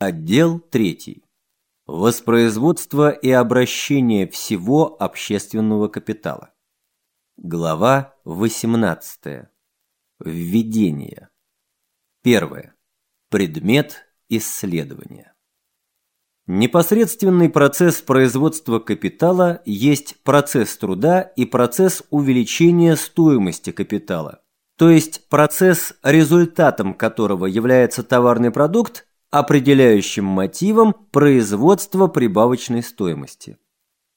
Отдел 3. Воспроизводство и обращение всего общественного капитала. Глава 18. Введение. Первое. Предмет исследования. Непосредственный процесс производства капитала есть процесс труда и процесс увеличения стоимости капитала, то есть процесс, результатом которого является товарный продукт, определяющим мотивом производства прибавочной стоимости.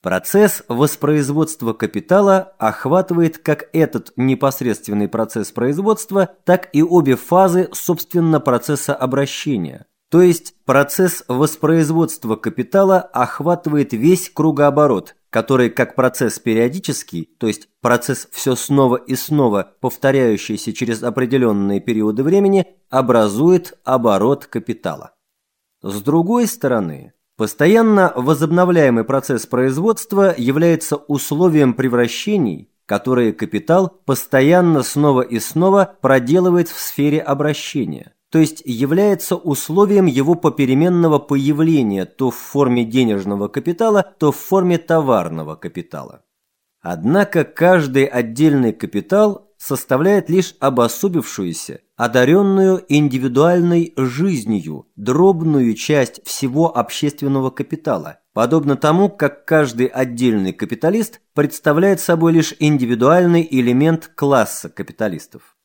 Процесс воспроизводства капитала охватывает как этот непосредственный процесс производства, так и обе фазы, собственно, процесса обращения – то есть процесс воспроизводства капитала охватывает весь кругооборот, который как процесс периодический, то есть процесс все снова и снова повторяющийся через определенные периоды времени, образует оборот капитала. С другой стороны, постоянно возобновляемый процесс производства является условием превращений, которые капитал постоянно снова и снова проделывает в сфере обращения то есть является условием его попеременного появления то в форме денежного капитала, то в форме товарного капитала. Однако каждый отдельный капитал составляет лишь обособившуюся, одаренную индивидуальной жизнью, дробную часть всего общественного капитала, подобно тому, как каждый отдельный капиталист представляет собой лишь индивидуальный элемент класса капиталистов.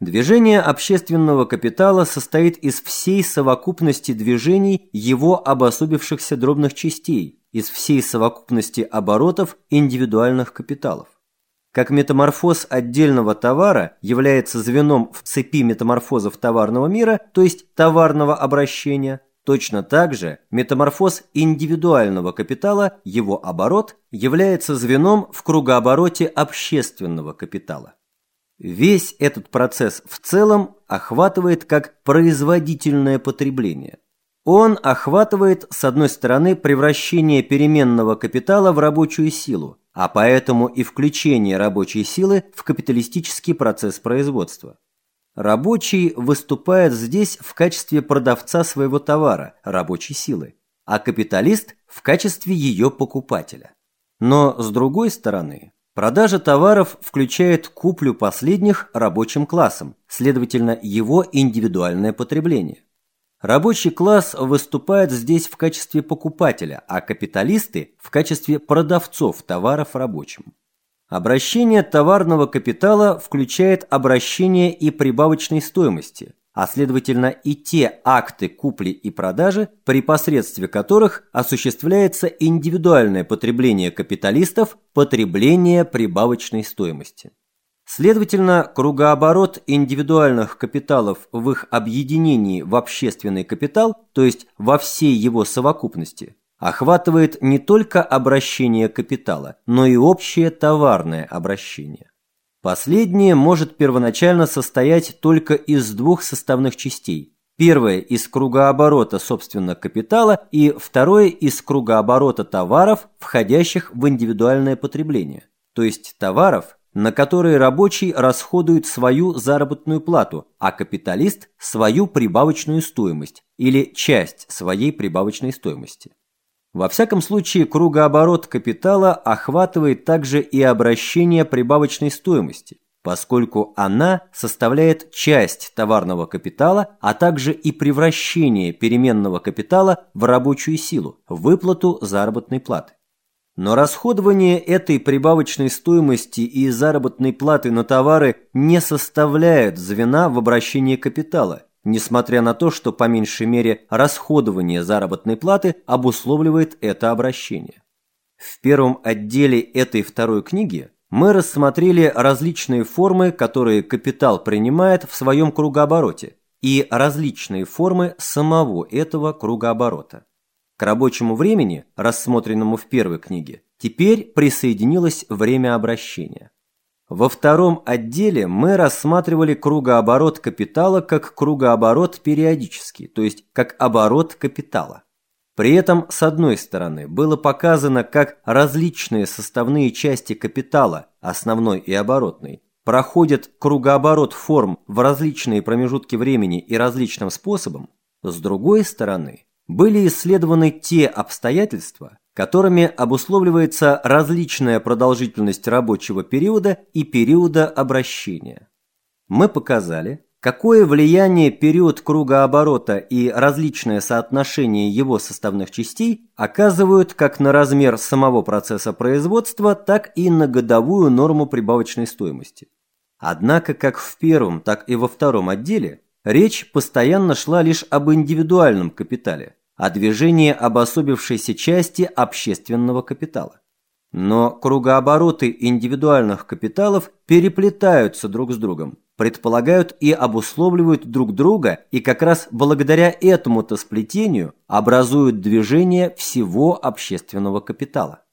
Движение общественного капитала состоит из всей совокупности движений его обособившихся дробных частей, из всей совокупности оборотов индивидуальных капиталов. Как метаморфоз отдельного товара является звеном в цепи метаморфозов товарного мира, то есть товарного обращения, точно так же метаморфоз индивидуального капитала, его оборот, является звеном в кругообороте общественного капитала. Весь этот процесс в целом охватывает как производительное потребление. Он охватывает, с одной стороны, превращение переменного капитала в рабочую силу, а поэтому и включение рабочей силы в капиталистический процесс производства. Рабочий выступает здесь в качестве продавца своего товара, рабочей силы, а капиталист в качестве ее покупателя. Но, с другой стороны, Продажа товаров включает куплю последних рабочим классом, следовательно, его индивидуальное потребление. Рабочий класс выступает здесь в качестве покупателя, а капиталисты – в качестве продавцов товаров рабочим. Обращение товарного капитала включает обращение и прибавочной стоимости, а следовательно и те акты купли и продажи, при посредстве которых осуществляется индивидуальное потребление капиталистов, потребление прибавочной стоимости. Следовательно, кругооборот индивидуальных капиталов в их объединении в общественный капитал, то есть во всей его совокупности, охватывает не только обращение капитала, но и общее товарное обращение. Последнее может первоначально состоять только из двух составных частей. Первое – из кругооборота, собственно, капитала, и второе – из кругооборота товаров, входящих в индивидуальное потребление. То есть товаров, на которые рабочий расходует свою заработную плату, а капиталист – свою прибавочную стоимость или часть своей прибавочной стоимости. Во всяком случае, кругооборот капитала охватывает также и обращение прибавочной стоимости, поскольку она составляет часть товарного капитала, а также и превращение переменного капитала в рабочую силу, выплату заработной платы. Но расходование этой прибавочной стоимости и заработной платы на товары не составляет звена в обращении капитала – несмотря на то, что по меньшей мере расходование заработной платы обусловливает это обращение. В первом отделе этой второй книги мы рассмотрели различные формы, которые капитал принимает в своем кругообороте, и различные формы самого этого кругооборота. К рабочему времени, рассмотренному в первой книге, теперь присоединилось время обращения. Во втором отделе мы рассматривали кругооборот капитала как кругооборот периодический, то есть как оборот капитала. При этом, с одной стороны, было показано, как различные составные части капитала, основной и оборотной, проходят кругооборот форм в различные промежутки времени и различным способом, с другой стороны, были исследованы те обстоятельства, которыми обусловливается различная продолжительность рабочего периода и периода обращения. Мы показали, какое влияние период кругооборота и различное соотношение его составных частей оказывают как на размер самого процесса производства, так и на годовую норму прибавочной стоимости. Однако как в первом, так и во втором отделе речь постоянно шла лишь об индивидуальном капитале – о движении обособившейся части общественного капитала. Но кругообороты индивидуальных капиталов переплетаются друг с другом, предполагают и обусловливают друг друга, и как раз благодаря этому-то сплетению образуют движение всего общественного капитала.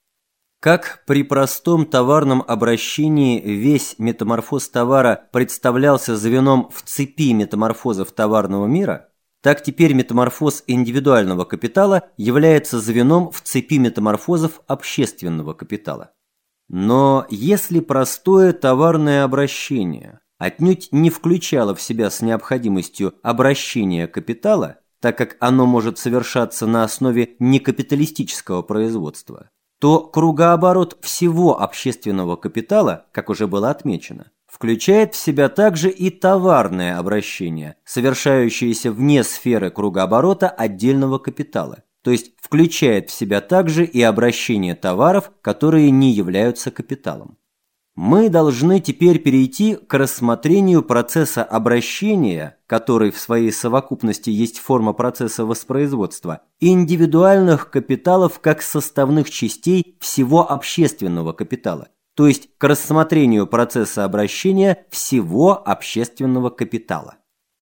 Как при простом товарном обращении весь метаморфоз товара представлялся звеном в цепи метаморфозов товарного мира, так теперь метаморфоз индивидуального капитала является звеном в цепи метаморфозов общественного капитала. Но если простое товарное обращение отнюдь не включало в себя с необходимостью обращения капитала, так как оно может совершаться на основе некапиталистического производства, то кругооборот всего общественного капитала, как уже было отмечено, включает в себя также и товарное обращение, совершающееся вне сферы кругооборота отдельного капитала, то есть включает в себя также и обращение товаров, которые не являются капиталом. Мы должны теперь перейти к рассмотрению процесса обращения, который в своей совокупности есть форма процесса воспроизводства, индивидуальных капиталов как составных частей всего общественного капитала, то есть к рассмотрению процесса обращения всего общественного капитала.